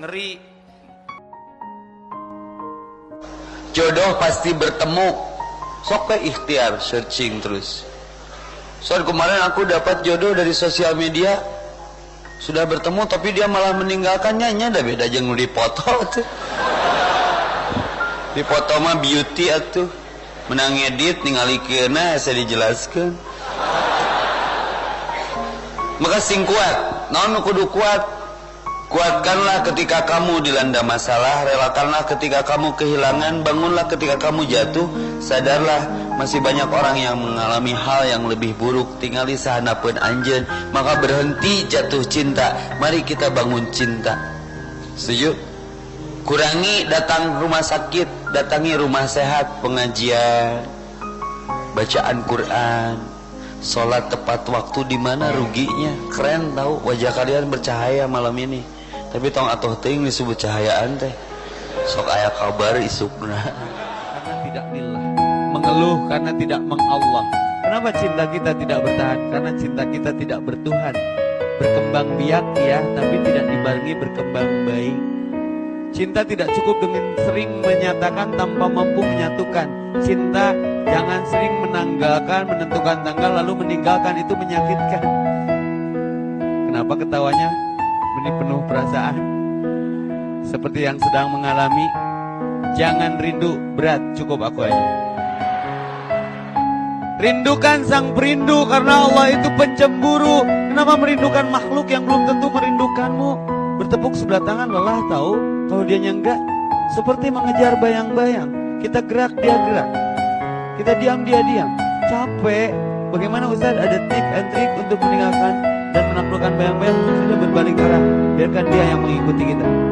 ngeri. Jodoh pasti bertemu. Sok ke ikhtiar searching terus. Soal kemarin aku dapat jodoh dari sosial media. Sudah bertemu tapi dia malah meninggalkannya. Nya ada beda di foto tuh. Di foto mah beauty atuh. Menang edit ningali kena saya dijelaskan maka sing kuat. Naon kudu kuat Kuatkanlah ketika kamu dilanda masalah, relakanlah ketika kamu kehilangan, bangunlah ketika kamu jatuh, sadarlah masih banyak orang yang mengalami hal yang lebih buruk, tinggali sahana pun anjen, maka berhenti jatuh cinta, mari kita bangun cinta. Setuju? Kurangi datang rumah sakit, datangi rumah sehat, pengajian, bacaan Quran, sholat tepat waktu di mana ruginya. Keren tahu wajah kalian bercahaya malam ini tapi tong atuh ting disebut cahayaan teh. Sok ayah kabar isukna karena tidak lillah. Mengeluh karena tidak mengallah kenapa cinta kita tidak bertahan? Karena cinta kita tidak bertuhan. Berkembang biak ya tapi tidak dibarengi berkembang baik. Cinta tidak cukup dengan sering menyatakan tanpa mampu menyatukan. Cinta jangan sering menanggalkan menentukan tanggal lalu meninggalkan itu menyakitkan. Kenapa ketawanya ini penuh perasaan. Seperti yang sedang mengalami jangan rindu berat cukup aku aja. Rindukan sang perindu karena Allah itu pencemburu. Kenapa merindukan makhluk yang belum tentu merindukanmu? Bertepuk sebelah tangan lelah tahu kalau dia enggak. Seperti mengejar bayang-bayang kita gerak dia gerak. Kita diam dia diam. Capek bagaimana Ustaz? Ada tip and trick untuk meninggalkan dan menaklukkan bayang-bayang sudah berbalik arah. Biarkan dia yang mengikuti kita